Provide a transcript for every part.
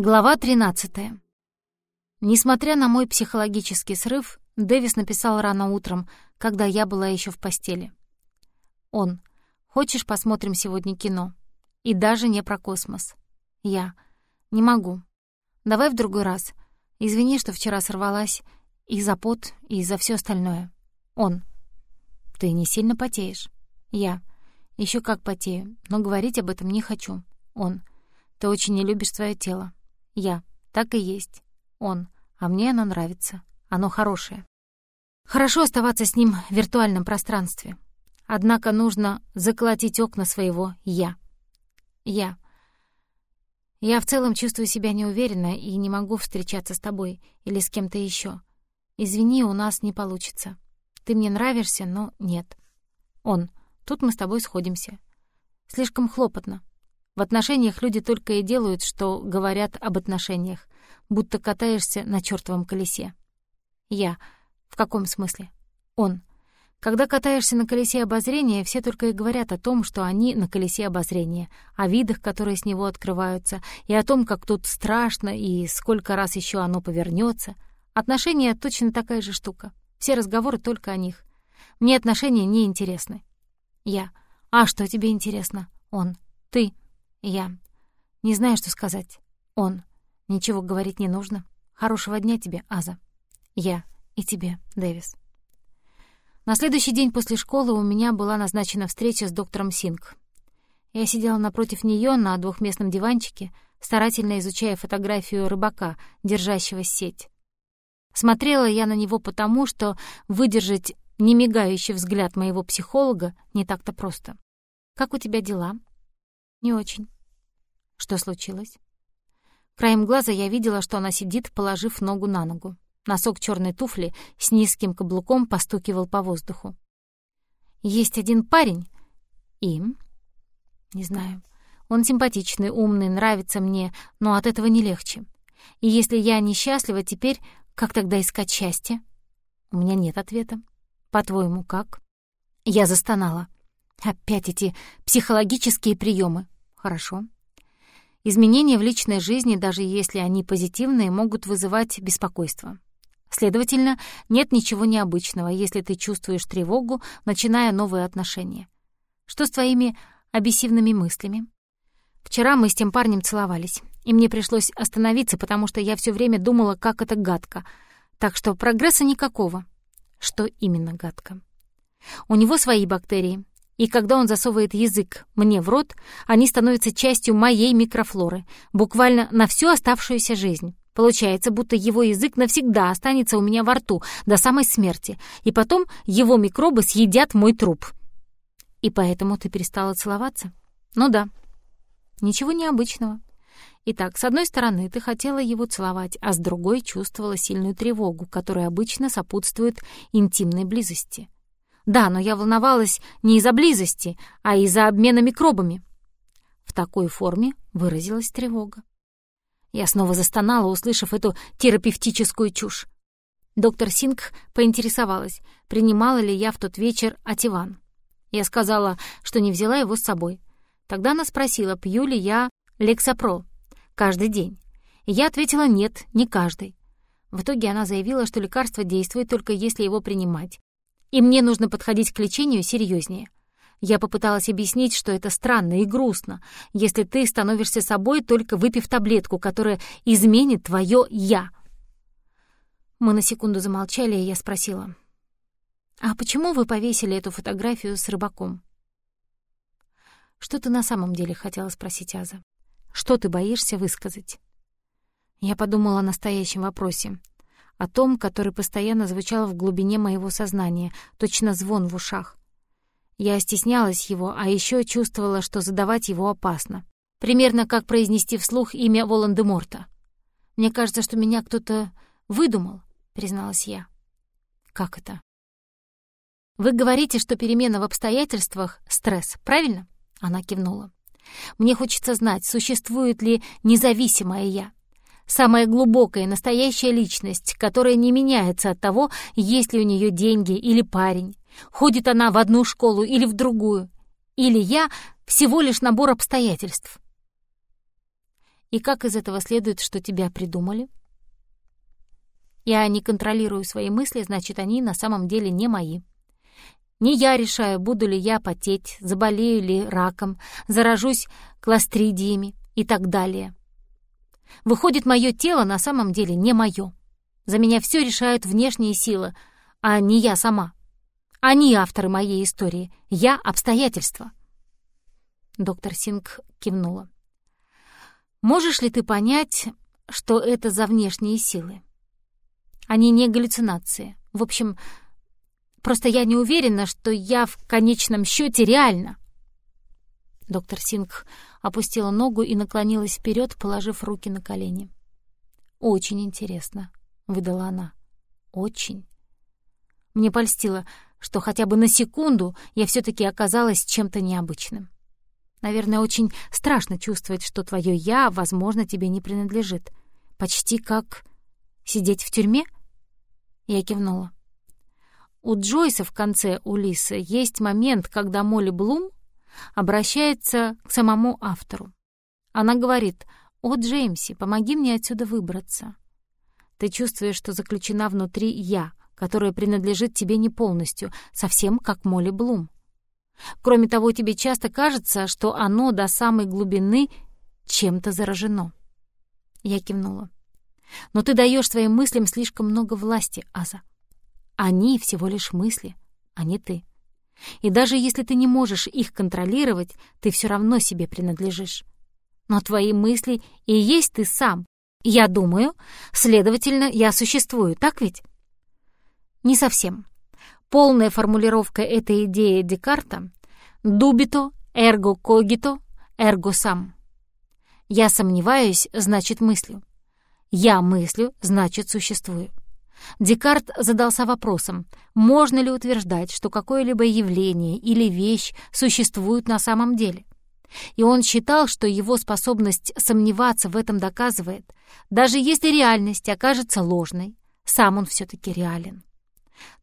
Глава 13. Несмотря на мой психологический срыв, Дэвис написал рано утром, когда я была еще в постели. Он. «Хочешь, посмотрим сегодня кино?» И даже не про космос. Я. «Не могу. Давай в другой раз. Извини, что вчера сорвалась. И за пот, и за все остальное». Он. «Ты не сильно потеешь?» Я. Еще как потею, но говорить об этом не хочу». Он. «Ты очень не любишь свое тело». Я. Так и есть. Он. А мне оно нравится. Оно хорошее. Хорошо оставаться с ним в виртуальном пространстве. Однако нужно заколотить окна своего «я». Я. Я в целом чувствую себя неуверенно и не могу встречаться с тобой или с кем-то еще. Извини, у нас не получится. Ты мне нравишься, но нет. Он. Тут мы с тобой сходимся. Слишком хлопотно. В отношениях люди только и делают, что говорят об отношениях, будто катаешься на чёртовом колесе. Я. В каком смысле? Он. Когда катаешься на колесе обозрения, все только и говорят о том, что они на колесе обозрения, о видах, которые с него открываются, и о том, как тут страшно и сколько раз еще оно повернется. Отношения — точно такая же штука. Все разговоры только о них. Мне отношения не интересны. Я. А что тебе интересно? Он. Ты. Я. Не знаю, что сказать. Он. Ничего говорить не нужно. Хорошего дня тебе, Аза. Я. И тебе, Дэвис. На следующий день после школы у меня была назначена встреча с доктором Синг. Я сидела напротив нее на двухместном диванчике, старательно изучая фотографию рыбака, держащего сеть. Смотрела я на него потому, что выдержать немигающий взгляд моего психолога не так-то просто. «Как у тебя дела?» «Не очень». «Что случилось?» Краем глаза я видела, что она сидит, положив ногу на ногу. Носок черной туфли с низким каблуком постукивал по воздуху. «Есть один парень. Им?» «Не знаю. Он симпатичный, умный, нравится мне, но от этого не легче. И если я несчастлива теперь, как тогда искать счастье?» «У меня нет ответа. По-твоему, как?» Я застонала. Опять эти психологические приемы. Хорошо. Изменения в личной жизни, даже если они позитивные, могут вызывать беспокойство. Следовательно, нет ничего необычного, если ты чувствуешь тревогу, начиная новые отношения. Что с твоими обессивными мыслями? Вчера мы с тем парнем целовались, и мне пришлось остановиться, потому что я все время думала, как это гадко. Так что прогресса никакого. Что именно гадко? У него свои бактерии, и когда он засовывает язык мне в рот, они становятся частью моей микрофлоры, буквально на всю оставшуюся жизнь. Получается, будто его язык навсегда останется у меня во рту до самой смерти, и потом его микробы съедят мой труп. И поэтому ты перестала целоваться? Ну да. Ничего необычного. Итак, с одной стороны, ты хотела его целовать, а с другой чувствовала сильную тревогу, которая обычно сопутствует интимной близости. Да, но я волновалась не из-за близости, а из-за обмена микробами. В такой форме выразилась тревога. Я снова застонала, услышав эту терапевтическую чушь. Доктор Синг поинтересовалась, принимала ли я в тот вечер ативан. Я сказала, что не взяла его с собой. Тогда она спросила, пью ли я лексапро каждый день. Я ответила «нет, не каждый». В итоге она заявила, что лекарство действует только если его принимать, и мне нужно подходить к лечению серьезнее. Я попыталась объяснить, что это странно и грустно, если ты становишься собой, только выпив таблетку, которая изменит твое «я». Мы на секунду замолчали, и я спросила, «А почему вы повесили эту фотографию с рыбаком?» «Что ты на самом деле хотела спросить, Аза? Что ты боишься высказать?» Я подумала о настоящем вопросе о том, который постоянно звучал в глубине моего сознания, точно звон в ушах. Я стеснялась его, а еще чувствовала, что задавать его опасно. Примерно как произнести вслух имя Волан-де-Морта. «Мне кажется, что меня кто-то выдумал», — призналась я. «Как это?» «Вы говорите, что перемена в обстоятельствах — стресс, правильно?» Она кивнула. «Мне хочется знать, существует ли независимое «я», самая глубокая настоящая личность, которая не меняется от того, есть ли у нее деньги или парень, ходит она в одну школу или в другую, или я всего лишь набор обстоятельств. И как из этого следует, что тебя придумали? Я не контролирую свои мысли, значит, они на самом деле не мои. Не я решаю, буду ли я потеть, заболею ли раком, заражусь кластридиями и так далее. Выходит, мое тело на самом деле не мое. За меня все решают внешние силы, а не я сама. Они авторы моей истории, я — обстоятельства. Доктор Синг кивнула. «Можешь ли ты понять, что это за внешние силы?» Они не галлюцинации. В общем, просто я не уверена, что я в конечном счете реально. Доктор Синг опустила ногу и наклонилась вперед, положив руки на колени. «Очень интересно», — выдала она. «Очень». Мне польстило, что хотя бы на секунду я все-таки оказалась чем-то необычным. Наверное, очень страшно чувствовать, что твое «я», возможно, тебе не принадлежит. Почти как сидеть в тюрьме — я кивнула. У Джойса в конце Улиса есть момент, когда Молли Блум обращается к самому автору. Она говорит, «О, Джеймси, помоги мне отсюда выбраться». Ты чувствуешь, что заключена внутри «я», которое принадлежит тебе не полностью, совсем как Молли Блум. Кроме того, тебе часто кажется, что оно до самой глубины чем-то заражено. Я кивнула. Но ты даешь своим мыслям слишком много власти, Аза. Они всего лишь мысли, а не ты. И даже если ты не можешь их контролировать, ты все равно себе принадлежишь. Но твои мысли и есть ты сам. Я думаю, следовательно, я существую, так ведь? Не совсем. Полная формулировка этой идеи Декарта «дубито, эрго когито, эрго сам». Я сомневаюсь, значит мыслю. «Я мыслю, значит, существую». Декарт задался вопросом, можно ли утверждать, что какое-либо явление или вещь существует на самом деле. И он считал, что его способность сомневаться в этом доказывает, даже если реальность окажется ложной, сам он все-таки реален.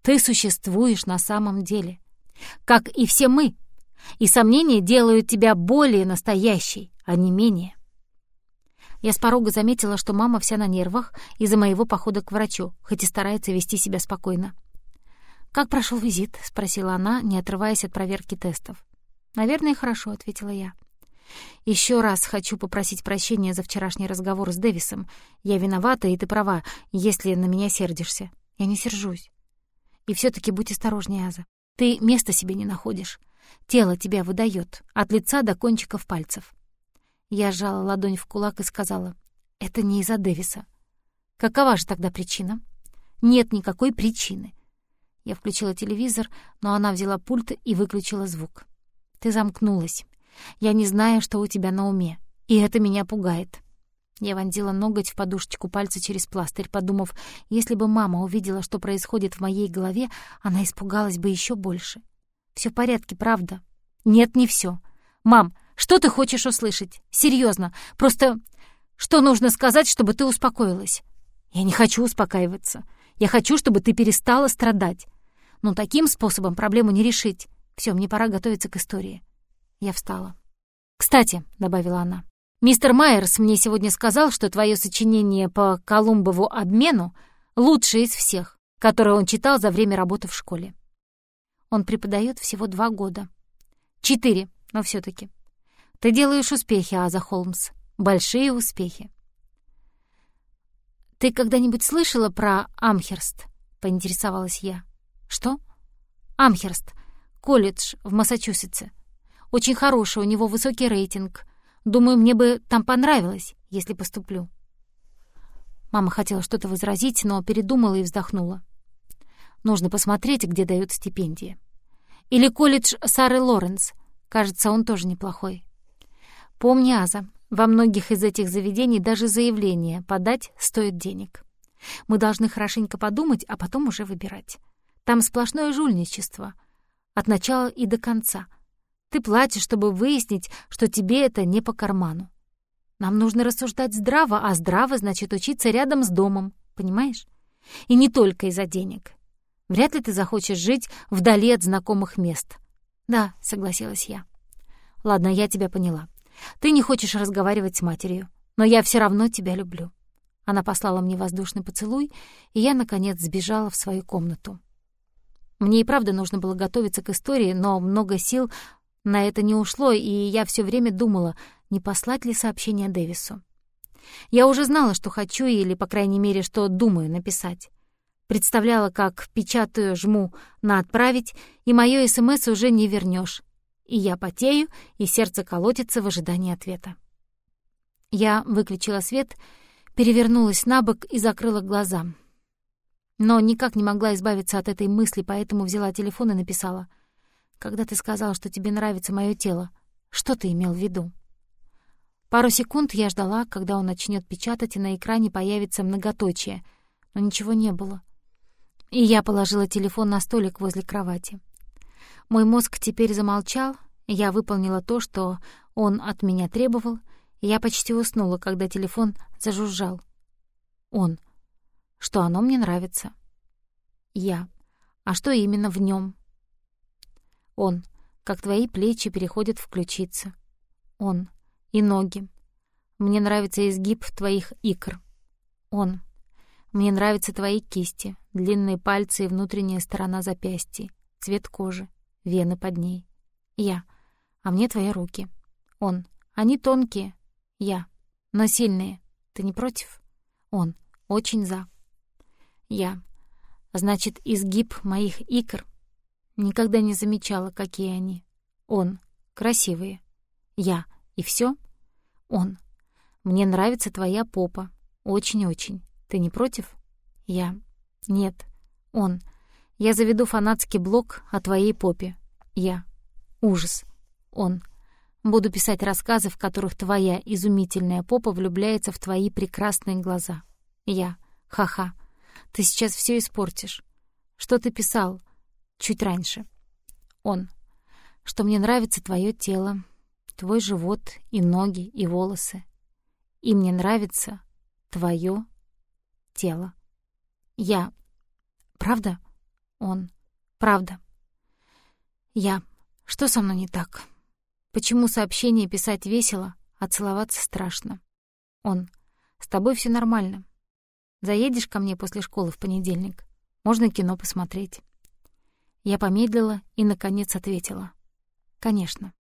Ты существуешь на самом деле, как и все мы, и сомнения делают тебя более настоящей, а не менее. Я с порога заметила, что мама вся на нервах из-за моего похода к врачу, хоть и старается вести себя спокойно. «Как прошел визит?» — спросила она, не отрываясь от проверки тестов. «Наверное, хорошо», — ответила я. Еще раз хочу попросить прощения за вчерашний разговор с Дэвисом. Я виновата, и ты права, если на меня сердишься. Я не сержусь. И все таки будь осторожнее, Аза. Ты места себе не находишь. Тело тебя выдает от лица до кончиков пальцев. Я сжала ладонь в кулак и сказала, «Это не из-за Дэвиса». «Какова же тогда причина?» «Нет никакой причины». Я включила телевизор, но она взяла пульт и выключила звук. «Ты замкнулась. Я не знаю, что у тебя на уме, и это меня пугает». Я вонзила ноготь в подушечку пальца через пластырь, подумав, если бы мама увидела, что происходит в моей голове, она испугалась бы еще больше. Все в порядке, правда?» «Нет, не все. Мам, что ты хочешь услышать? Серьезно. Просто что нужно сказать, чтобы ты успокоилась? Я не хочу успокаиваться. Я хочу, чтобы ты перестала страдать. Но таким способом проблему не решить. Все, мне пора готовиться к истории. Я встала. «Кстати», — добавила она, — «мистер Майерс мне сегодня сказал, что твое сочинение по Колумбову обмену лучшее из всех, которое он читал за время работы в школе. Он преподает всего два года. Четыре, но все таки ты делаешь успехи, Аза Холмс. Большие успехи. «Ты когда-нибудь слышала про Амхерст?» — поинтересовалась я. «Что?» «Амхерст. Колледж в Массачусетсе. Очень хороший, у него высокий рейтинг. Думаю, мне бы там понравилось, если поступлю». Мама хотела что-то возразить, но передумала и вздохнула. «Нужно посмотреть, где дают стипендии. Или колледж Сары Лоренс. Кажется, он тоже неплохой. Помни, Аза, во многих из этих заведений даже заявление подать стоит денег. Мы должны хорошенько подумать, а потом уже выбирать. Там сплошное жульничество. От начала и до конца. Ты платишь, чтобы выяснить, что тебе это не по карману. Нам нужно рассуждать здраво, а здраво значит учиться рядом с домом, понимаешь? И не только из-за денег. Вряд ли ты захочешь жить вдали от знакомых мест. Да, согласилась я. Ладно, я тебя поняла. Ты не хочешь разговаривать с матерью. но я все равно тебя люблю». Она послала мне воздушный поцелуй, и я, наконец, сбежала в свою комнату. Мне и правда нужно было готовиться к истории, но много сил на это не ушло, и я все время думала, не послать ли сообщение Дэвису. Я уже знала, что хочу или, по крайней мере, что думаю написать. Представляла, как печатаю, жму на «отправить», и моё СМС уже не вернешь. И я потею, и сердце колотится в ожидании ответа. Я выключила свет, перевернулась на бок и закрыла глаза. Но никак не могла избавиться от этой мысли, поэтому взяла телефон и написала. «Когда ты сказал, что тебе нравится моё тело, что ты имел в виду?» Пару секунд я ждала, когда он начнет печатать, и на экране появится многоточие, но ничего не было. И я положила телефон на столик возле кровати. Мой мозг теперь замолчал, я выполнила то, что он от меня требовал, я почти уснула, когда телефон зажужжал. Он. Что оно мне нравится. Я. А что именно в нем? Он. Как твои плечи переходят в ключицы. Он и ноги. Мне нравится изгиб твоих икр. Он. Мне нравятся твои кисти, длинные пальцы и внутренняя сторона запястья, цвет кожи, вены под ней. Я. А мне твои руки. Он. Они тонкие. Я. Но сильные. Ты не против? Он. Очень за. Я. Значит, изгиб моих икр. Никогда не замечала, какие они. Он. Красивые. Я. И все? Он. «Мне нравится твоя попа. Очень-очень. Ты не против?» Я. «Нет». Он. «Я заведу фанатский блог о твоей попе». Я. «Ужас». Он. «Буду писать рассказы, в которых твоя изумительная попа влюбляется в твои прекрасные глаза». Я. «Ха-ха. Ты сейчас все испортишь. Что ты писал чуть раньше?» Он. «Что мне нравится твое тело, твой живот и ноги и волосы. И мне нравится твое тело. Я. Правда? Он. Правда. Я. Что со мной не так? Почему сообщение писать весело, а целоваться страшно? Он. С тобой все нормально. Заедешь ко мне после школы в понедельник? Можно кино посмотреть. Я помедлила и, наконец, ответила. Конечно.